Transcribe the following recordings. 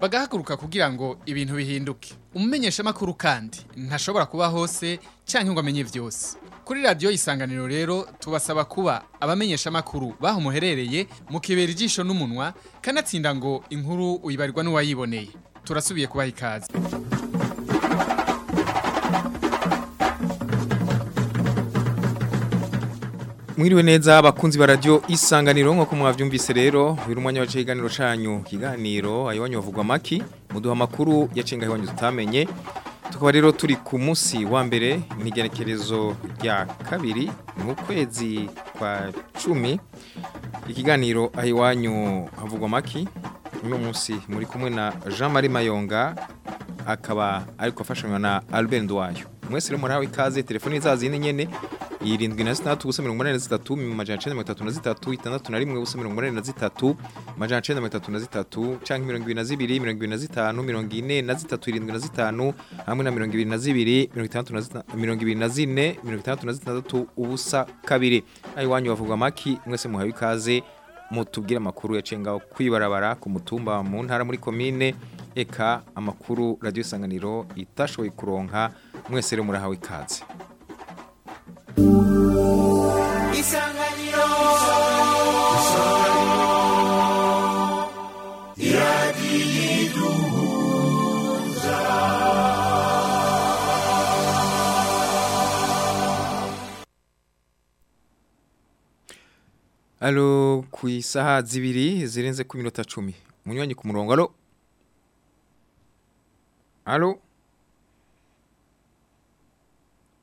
bagahaguruka kugira ngo ibintu bihinduke umumenyesha makuru kandi ntashobora kuba hose canke ngo amenye vyose kuri radio isanganiro rero tubasaba kuba abamenyesha makuru baho muherereye mukebera ijisho n'umunwa kanatsinda ngo inkuru uyibarirwa n'uwayiboneye turasubiye kubaha ikaze mwiriwe neza abakunzi ba radio isanganiro nko kumwavyumvise rero biri umwanya wacu iganiro canyu kiganiro ayo wanyovugwa maki muduha makuru yacenga hiwanyu tutamenye tukaba rero turi ku munsi wa mbere nigerekerezo rya kabiri mu kwezi kwa 10 ikiganiro ahiwanyu havugwa maki uno munsi muri kumwe na Jean Marie Mayonga akaba ariko afashanywa na Albert Ndwayo mwese rero murahawe ikaze telefone izazindi nyene irindwi na zitandatu gusa mirongo inani na zitatu amajana icyenda mirongo itatu na zitatu itandatu na rimwe gusa mirongo inani na zitatu amajana icyenda mirongo itatu na zitatu cyangwa mirongo ibiri na zibiri mirongo ibiri na zitanu mirongo ine na zitatu irindwi na zitanu hamwe na mirongo ibiri na zibiri mirongo itandatu na mirongo ibiri na zine mirongo itandatu na zitandatu ubusa kabiri ayo iwanyu bavugwa amaki mwese muhawe ikaze mutubwire amakuru yaciye ngaho kwibarabara ku mutumba mu ntara muri komine eka amakuru radiyo isanganiro itashoboye kuronka mwese rero murahawe ikaze Isanganiro. Isanganiro. Alo ku isaha zibiri zirenze ku minota 10. Munywanyi ku murongo alo. Alo.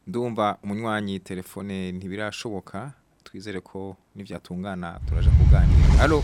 ndumva umunywanyi telefone ntibirashoboka twizere ko n'ibyatungana turaje kuganira halo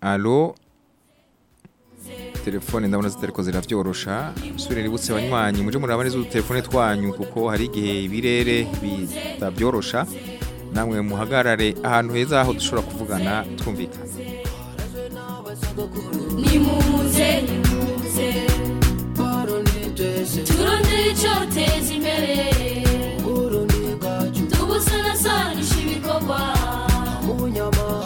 alo telefone ndabona za teleko zirabyorosha sure ributse abanywanyi muje muraba neza udutelefone twanyu kuko hari igihe ibirere bitabyorosha namwe muhagarare ahantu heza aho dushobora kuvugana twumvikana turondere icyo imbere tubusana ibikorwa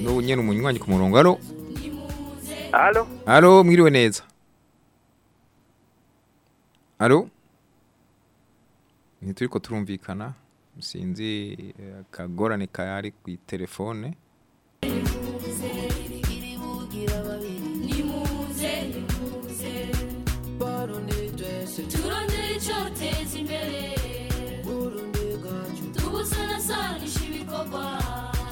no nyene umunywanyi ku murongo aro allo allo mwiriwe neza allo ntituri ko turumvikana sinzi akagorane eh, kayari ku telefone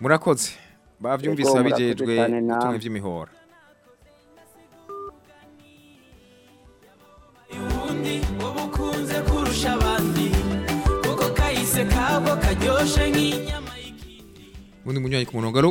murakoze babyumvise abijejwe utuntu by'imihora ukunze kurusha abandi kuko kahise kabo karyoshe nk'inyama ubundi munywanyi ku murongo alo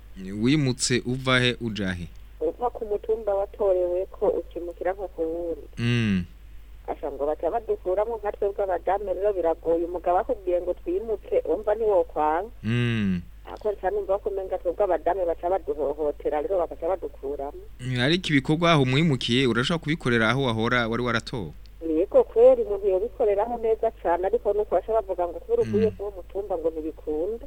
wimutse uva he ujya nko ku mutumba watorewe ko ukimukira nko ku wundi mm. ngo baca badukuramo nka twebwe abadamu rero biragoye umugabo akubwiye ngo twimutse wumva ntiwokwanga mm. akoresha numva ko umenga twebwe abadamu baca baduhohotera rero bagaca badukuramo mm, ariko ibikorwa aho umwimukiye urashobora kubikorera aho wahora wari waratowe yego kweri umuntu yobikoreraho neza cyane ariko nuko basha bavuga ngo kubera uvuye kuri uwo ngo ntibikunda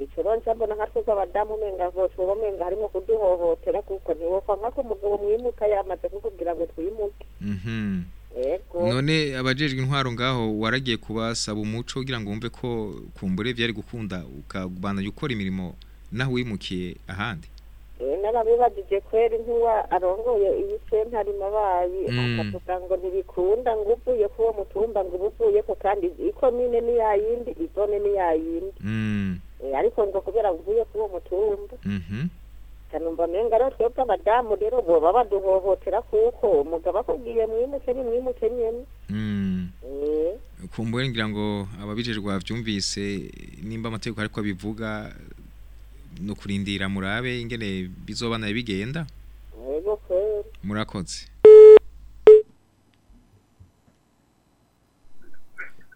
ikibanza mbona nka twese abadamu umenga bose uba umenga harimo kuduhohotera kuko ntiwofa nk'ako mwimuka yamaze kukubwira ngo twimuke mhm. none abajejwe intwaro ngaho waragiye kubasaba umuco kugira ngo wumve ko kumbure byari gukunda ukabandanya gukora imirimo naho wimukiye ahandi e, narabibagije kweri nkuwa arongoye iyi sentari mabayi mm. akavuga ngo ntibikunda ngo uvuye k'uwo mutumba ngo ubuvuyeko kandi ikomine ni yayindi izone ni yayindi mm. Eh, ariko ngo kubera mvuye kuri uwo kanumva mpenga rero twebwe abadamu rero boba baduhohotera kuko umugabo akubwiye mwimuke ni mwimuke nyine mm. eh. kumbuye ngira ngo ababijejwe byumvise nimba amategeko ariko abivuga no kurindira murabe ingene bizoba nayo bigenda murakoze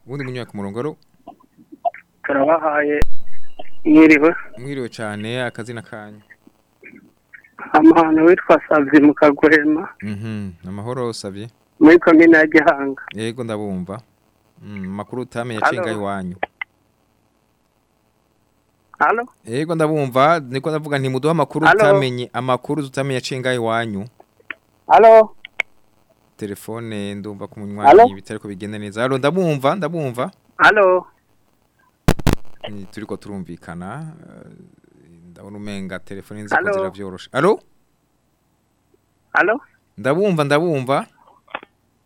ubundi munyura ku murongo karabahaye mwiriwe mwiriwe cyane akazina kanyu amahano witwa sabye mu kaguhema mhm, amahoro usabye muri komine ya yego ndabumva mm, makuru utamenye acenga iwanyu halo yego ndabumva niko ndavuga ntimuduhe amakuru utamenye amakuru utamenye acenga iwanyu halo telefone ndumva kumunywa munywa ibi ko bigenda neza ndabumva ndabumva turi ko turumvikana eh, ndabona umenga telefone nzi ko zirabyoroshe alo ndabumva ndabumva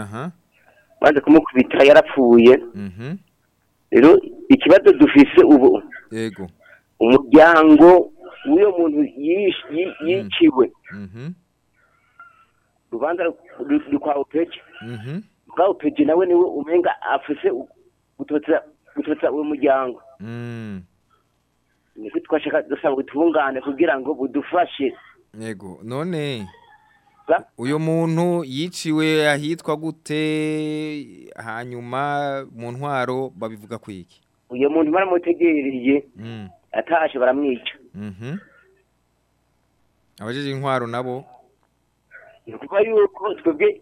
aha baje kumukubita yarapfuye mhm. rero ikibazo dufise ubu yego umuryango w'uyo muntu yiciwe urubanza mhm. rwa opege mhm. rwa opege nawe niwe umenga afise gutotsa uwo muryango mm. ni twashaka dusanga ubutungane kugira ngo budufashe yego none uyu muntu yiciwe ahitwa gute hanyuma mu ntwaro babivuga ku iki uyu muntu baramutegereye hmm. atashe baramwica mhm. abajeje intwaro nabo ni yuko twebwe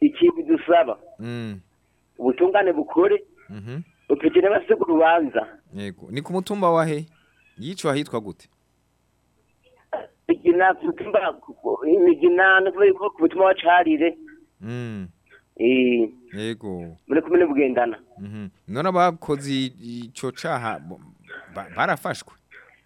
ikintu dusaba hmm. ubutungane bukore mhm. utegera abasegura urubanza yego ni ku mutumba wa yiciwe ahitwa gute navuga imigina ku butumwa wacarire yego muri kumwe bugendana none abakoze icyo caha barafashwe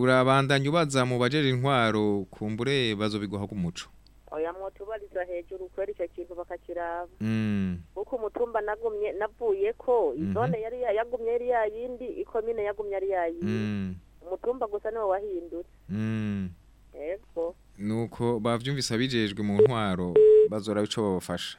urabandanya ubaza mu bajere intwaro kumbure bazobiguha ku muco bagashyira hejuru kubera icyo kintu bakakiraba kuko mm. umutumba nagumye navuye ko mhm. izone yari yagumye yari yayindi ikomine yagumye ari yayindi mm. umutumba gusa niwo wahindutse mm. yego nuko babyumvise abijejwe mu ntwaro bazora icyo babafasha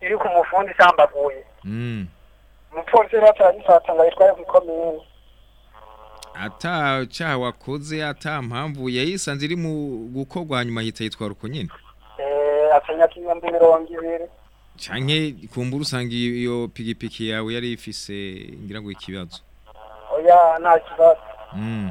Iri ku mufundi sambaguye Mm Umupolisi ratagifata ngayitwaye ku komine ata cyaha wakoze ata mpamvu yayisanze iri mu gukogwa nyuma ahita yitwara uko nyine natanya k'ibihumbi mirongo ibiri cyane kumbura usanga iyo pigipiki yawe yari ifise ngira ngo ikibazo oya nta kibazo mm.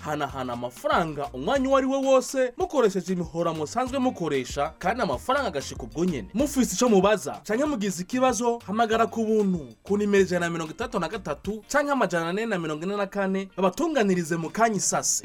hanahana amafaranga umwanya uwo ari we wose mukoresheje imihora musanzwe mukoresha kandi amafaranga agashika ubwo nyene mufise ico mubaza canke mugize ikibazo hamagara ku buntu ku nimero ijana na mirongo itandatu na gatatu cyangwa amajana ane na mirongo ine na kane abatunganirize mu kanya isase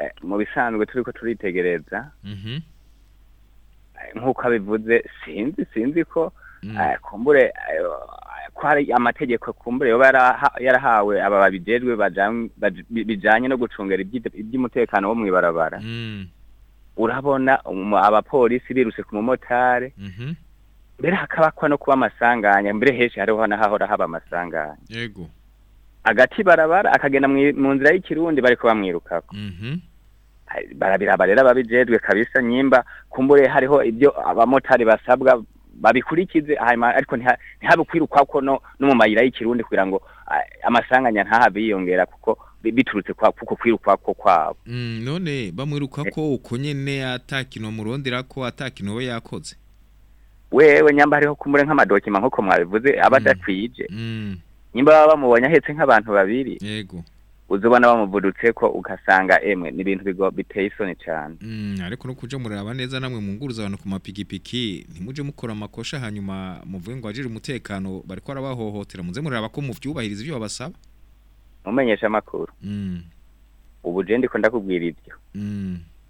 eh, mu bisanzwe turi ko turitegereza mhm. eh, nk'uko abivuze sinzi sinzi ko mm. eh, kumbure ko hari amategeko kumbure yaba yarahawe aba babijejwe bijyanye no gucungera iby'umutekano wo mu ibarabara mm. urabona um, abapolisi biruse ku mumotari mhm. mbere hakabakwa no kuba amasanganya mbere henshi hariho n'ahahora haba amasanganya yego agati barabara akagenda mu nzira y'ikirundi bari kubamwirukako mhm. barabiraba rero ababijejwe kabisa nyimba kumbure hariho ibyo abamotari basabwa babikurikize ariko ntihabe ko no mu mayira y'ikirundi kugira ngo amasanganya ntahabe yiyongera kuko biturutse kuko kwirukwa ko kwabo mm, none bamwiruka ko uko nyene atakino murondera ko atakino we yakoze wewe nyamba hariho kumure nk'amadokima nk'uko mwabivuze mm. aba adakwije mm. nyimba baba bamubonye ahetse nk'abantu babiri uzubona bamuvudutse ko ugasanga emwe ni ibintu biteye isoni cyane mm, ariko no kuja muraba neza namwe munguruza abantu ku mapikipiki ntimuje mukora amakosha hanyuma muvuye ngo wajire umutekano bariko arabahohotera muze muraba ko muvyubahiriza ivyo babasaba mumenyesha amakuru ubu je ndiko ndakubwira ivyo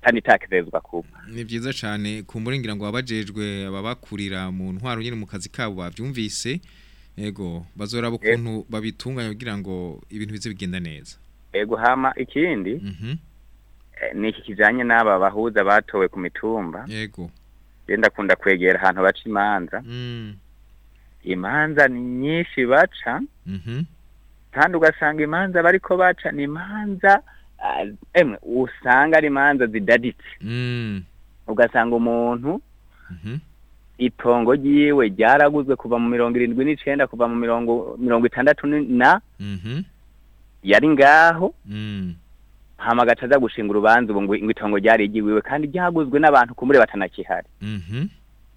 kandi takerezwa kuba ni byiza cyane kumbure ngira ngo abajejwe ababakurira mu ntwaro nyine mu kazi kabo bavyumvise yego bazora ukuntu babitunganya kugira ngo ibintu bize bigenda neza yego hama ikindi mhm. eh, ni iki kizanye n'aba bahuza batowe ku mitumba yego genda akunda kwegera ahantu baca imanza mm. imanza ni nyinshi baca mhm. kandi ugasanga imanza bariko baca ni imanza eh, usanga ari imanza zidaditse mm. ugasanga umuntu mhm. itongo ryiwe ryaraguzwe kuva mu mirongo irindwi nicyenda kuva mu mirongo mirongo itandatu na mhm. yari ngaho mm. hama agaca aza gushinga urubanza ubu ngo itongo ryari ryiwiwe kandi ryaguzwe n'abantu kumbure batanakihari mhm.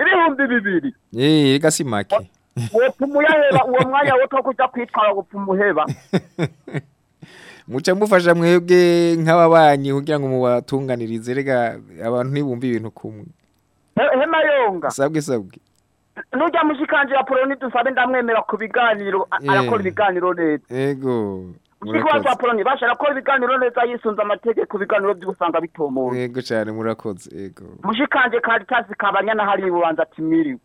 ibihumbi bibiri yeee eh, gasimake wopfa umuyaheba uwo mwanya wo kujya kwitwara wopfa umuheba muca mufasha mwebwe nk'ababanyi kugira ngo mubatunganirize rega abantu ntibumve ibintu kumwe hema sabwe sabwe nujya mushikanje ya poloni dusabe ndamwemera ku biganiro eh. arakora ibiganiro leta yego ikigo cya poloni bashaka ko ibiganiro neza yisunze amategeko ibiganiro by'ubusanga bitumura yego cyane murakoze yego mushikanje Caritas kabanya na hari bubanza ati mwiriwe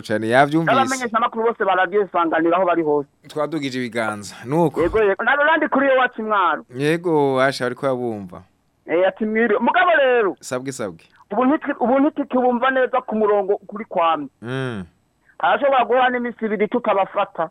cyane yavyumvise abamenyesha makuru bose barabyisanganira aho bari hose twadugije ibiganza nuko yego yego naro randi kuri yo wacu mwaro yego asha ariko yabumva eh ati mugabo rero sabwe sabwe ubu ntitwe neza ku murongo kuri kwamwe mm arashobora guhana imisibiri tukabafata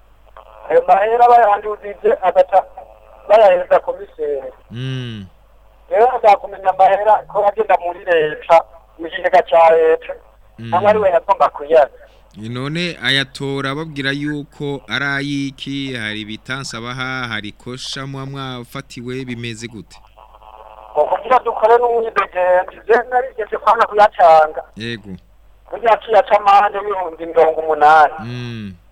ayo mahera bayanduzize agata bayahereza komiseri rero azakumenya amahera ko agenda muri leta mu kigega cya leta ntabwo mm. ari we yagomba kuyaza none ayatora babwira yuko ari ay'iki hari ibitansi abaha hari kosha mwa mwafatiwe bimeze gute kugira dukore n'umwidogenzi narigeze kwana kuyacanga yego burya tuyaca amande y'ibihumbi mirongo umunani mm.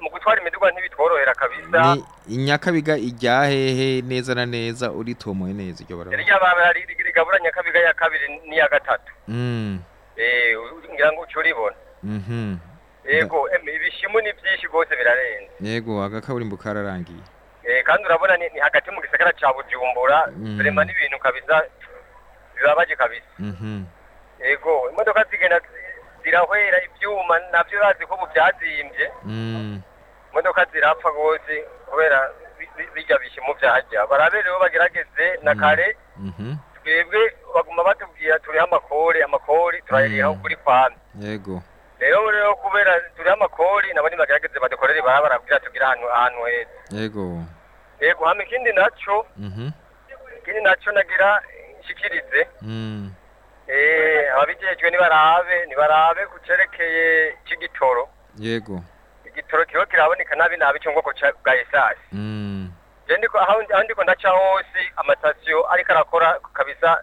mu gutwara imiduga ntibitworohera kabisa inyakabiga ijya hehe neza na neza uritomoye neza iryo barabara rigabura nyakabiga ya kabiri n'iya gatatu mm. eh, ngira ngo uce uribona mhm. yego ibishimu ni byinshi rwose birarenze yego agakaburimbo kararangiye eh, kandi urabona ni hagati mu gisagara cya bujumbura turema mm. n'ibintu kabisa bibabaje kabisa mhm. yego imodoka zigenda zirahwera ibyuma nabyo urazi ko ubu byazimbye mm. imodoka zirapfa rwose kubera bijya bishyimo byahajya barabere rero bagerageze na mm. kare mhm. twebwe baguma batubwira turiho amakori amakori turayariha mm. kuri pame yego rero rero kubera turiho amakori nabo bagerageze badukorere baba barabwira tugire ahantu ahantu heza yego yego hano ikindi nacyo mhm. ikindi nacyo nagira nshikirize Eh, ababigejwe ntibarabe ntibarabe ku cyerekeye cy'igitoro yego igitoro kiba kiraboneka nabi nabi cyo bwoko bwa esasi mm. ndiko aho ndiko ndaca hose amatasiyo ariko arakora kabisa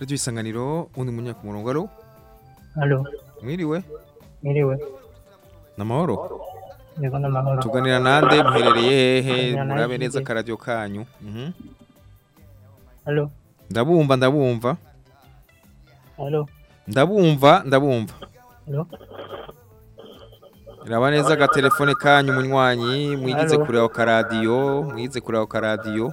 radiyo isanganiro undi munyaka umurongo alo mwiriwe mwiriwe ni amahoro yego ni amahoro tuganira nande muherereye hehe murabe neza akaradiyo kanyu mhm. alo ndabumva ndabumva alo ndabumva ndabumva alo raba neza agatelefone kanyu munywanyi mwigize kure ako karadiyo mwigize kure ako karadiyo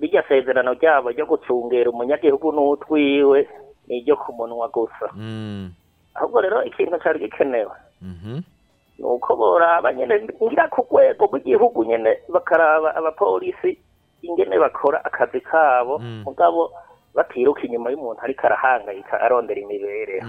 rirya mhm. sezerano ryabo ryo gucungera umunyagihugu n'utwiwe ni iryo ku munwa gusa mm. ahubwo rero ikintu cyari gikenewe mhm. ni uko boraba nyine ngira ku rwego rw'igihugu nyine bakaraba abapolisi ingene bakora akazi kabo mm. mugabo batiruka inyuma y'umuntu ariko arahangayika arondera imibereho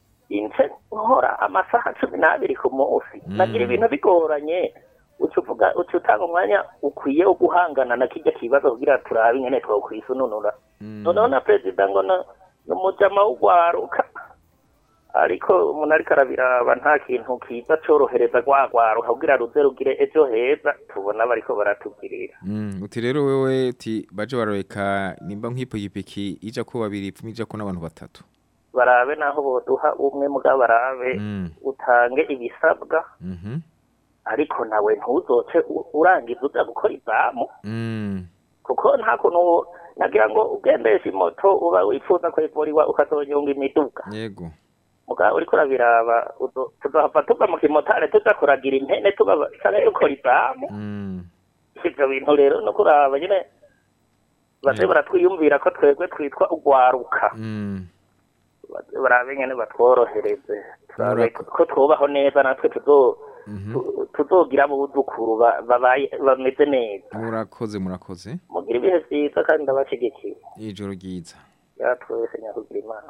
ince nkora amasaha cumi n'abiri ku munsi mm. nagira ibintu bigoranye ucutanga umwanya ukwiye wo guhangana na kijya kibazo kugira turabe ingene twakwisununura Mm. noneho na perezida ngo ni umujyamahugwa waruka ariko umuntu ariko arabiraba nta kintu kiza cyorohereza rwa rwaruka kugira ruze rugire ejo heza tubona bariko baratubwirira mm, uti rero wewe uti baje barareka nimba nk'ipikipiki ija ko babiri ipfumi ija ko n'abantu batatu barabe naho boduha umwe mbwa barabe mm. utange ibisabwa mm-hmm. ariko nawe ntuzoce urangiza uza gukora izamu kuko nta kuntu nagira ngo ugendeshe imoto uba wifuza ko ivurwa ukazonyunga imiduga yego mugabo uriko urabiraba tuzohava tuva mu kimotari tuza kuragira impene tubasange dukora izamu mm. ivyo bintu rero no kuraba nyene baze baratwiyumvira ko twebwe twitwa ugwaruka mm. barabe nyene batworohereze ko twubaho neza natwe tuzo Mm-hmm. tuzogira mu budukuru bameze neza murakoze murakoze mugira ibihe byiza kandi ndabashigikiye ijoro ryiza yatwese nyakugira imana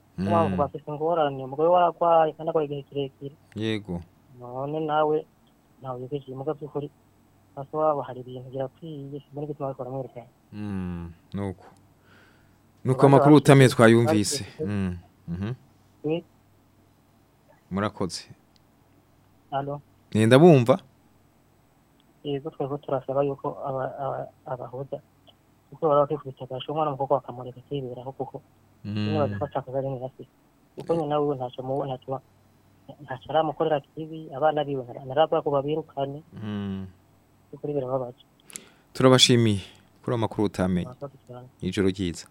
mpamvu hmm. bafise ingorane umugore waragwaye kandi agwaye igihe kirekire yego none nawe ntawe yigishiye muga by'ukuri hasi wabo hari ibintu birakwiye simbona igituma babikora mwerekana hmm, nuko nuko amakuru utamye twayumvise hmm, mhm. murakoze nenda bumva yego twebwe turasaba yuko abahuza kuko baba bakifuriza gashwe umwana umukobwa bakamureka akiberaho kuko mm. nyine bagafata akazi ari mwasi kuko nyina wiwe ntacyo mubo ntacyo ntacyo aramukorera kibi abana biwe ntarabura ko babirukane mm. kuri birababaje turabashimiye kuri amakuru utamenye ijoro ryiza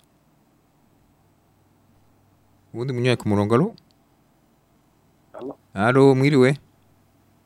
ubundi munyuye ku murongo alo Alo mwiriwe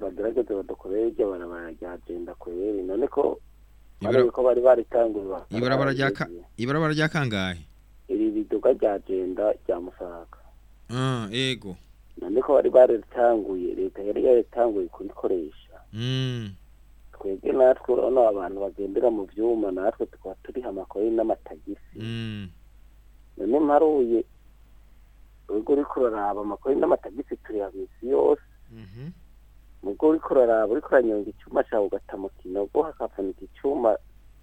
bagerageze badukoreye iryo barabara rya genda none ko bari ko bari baritangurwa ibarabara rya kangahe iri riduka rya rya musaka ah, yego none ko bari baritanguye leta yari yaritanguye kurikoresha mm. twebwe natwe urabona abantu bagendera mu byuma natwe tukaba turiha amakori n'amatagisi mm. none mparuye ubwo uri kuraraba amakuru n'amatagisi turayabizi yose mhm. ubwo uri kuraraba uri kuranyonga icyuma cyawe ugata mu kinogo hakavunika icyuma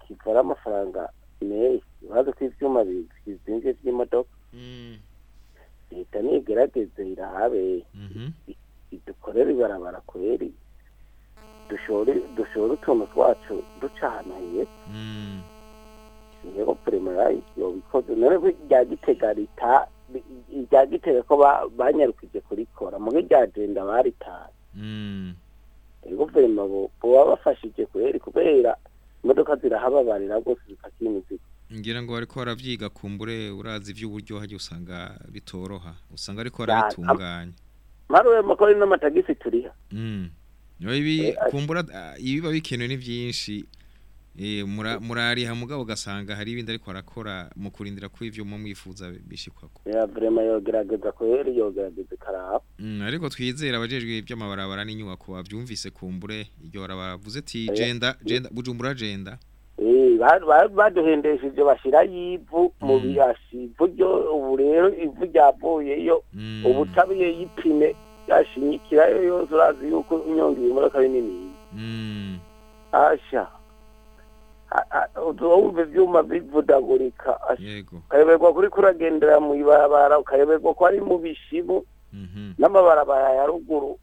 kivara amafaranga menshi uraza ko bizinze by'imodoka mm. leta ntigerageze irahabeye mhm. idukorere ibarabara kubera dushora utuntu twacu duca ahantu heza mm. niyo purima yobikoze noneho rya gitega leta ibya gitega ko banyarukije kurikora muri rya jenda baritaye mm. guverinoma buba bafashije kubera imodoka zirahababarira rwose zikakira imizigo ngira ngo ariko barabyiga kumbure urazi iby'uburyo hajya usanga bitoroha usanga ariko barabitunganya maruwe makore n'amatagisi turiha mm. ibi eh, kumbura ibiba bikenewe ni byinshi Eh, murariha mugabo ugasanga hari ibindi ariko arakora mu kurindira ko ibyo mwifuza bishikwako ya vrema yogerageza kubera yogerageza ikaraba mm, ariko twizera abajejwe iby'amabarabara n'inyubako babyumvise kumbure iryo barabavuze ati genda eh, genda eh. bujumbura genda baduhendeshe ibyo bashyiraho mu mm. ivu ryo ubu rero ivu ryavuyeyo mm. ubutabiye y'ipine yashinyikirayo yose urazi yuko inyonga imodoka binini ahashya wumva ibyuma bivudagurika ukayoberwa kuri kuragendera mu ibarabara ukayoberwa ko ari mu bishibu mhm. n'amabarabara ya ruguru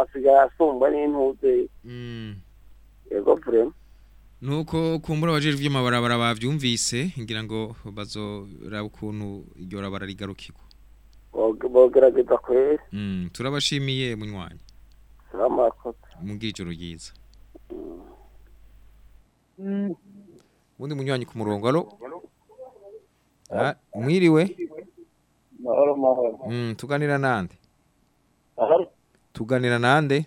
asigaye asumbwa n'intuzeri mm. yego purema nuko kumbura abajejwe by'amabarabara bavyumvise ngira ngo bazora ukuntu iryo rabara rigarukirwa bogerageza kwere mm, turabashimiye munywanyi mugire ijoro ryiza mm. ubundi munywanyi ku murongo alo mwiriwe mm, tuganira nande tuganira nande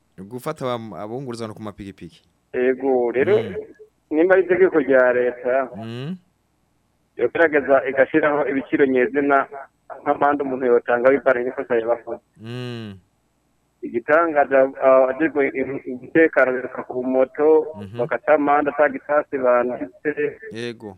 Gufata abungurizano ku mapikipiki Ego rero mm. nimba ari itegeko rya leta mm. yogerageza igashiraho ibiciro nyezina nk'amande umuntu yotanga niko n'ikosa yabakoze mm. igitanga abajejwe uh, umutekano bereka ku moto bakata amande ata gisasi banditse yego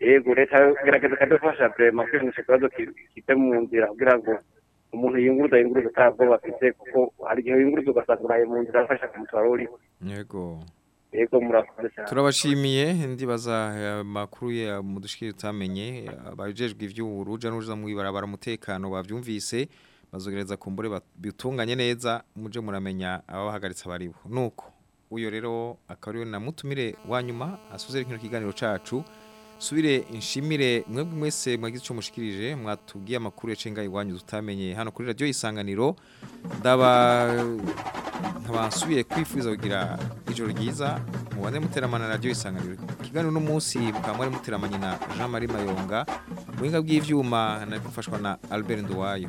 yego leta gerageza ikadufasha brema kwihanisha ikibazo kive mu nzira kugira ngo umuntu yunguruza yunguruza atabwoba afite kuko hari igihe yunguruza ugasanga uraye mu nzira afasha kumutwara uri yego yego murakoze cyane turabashimiye ndibaza eh, amakuru ya mudushikire utamenye abajejwe ivy'uburuja n'uruza mu ibarabara umutekano babyumvise bazogereza kumbure bitunganye neza muje muramenya ababahagaritse baribo nuko uyo rero akariyo na mutumire wanyuma asuzire kino kiganiro cacu subire inshimire mwebwe mwese mwagize ico mushikirije mwatubwiye amakuru yacenga iwanyu tutamenye hano kuri radio isanganiro ndaba nkabasubiye kwifuza kugira ijoro ryiza mubane muteramana radio isanganiro kiganiro no munsi mukaba muteramanye na Jean Marie Mayonga muhinga bw'ivyuma na gufashwa na Albert Nduwayo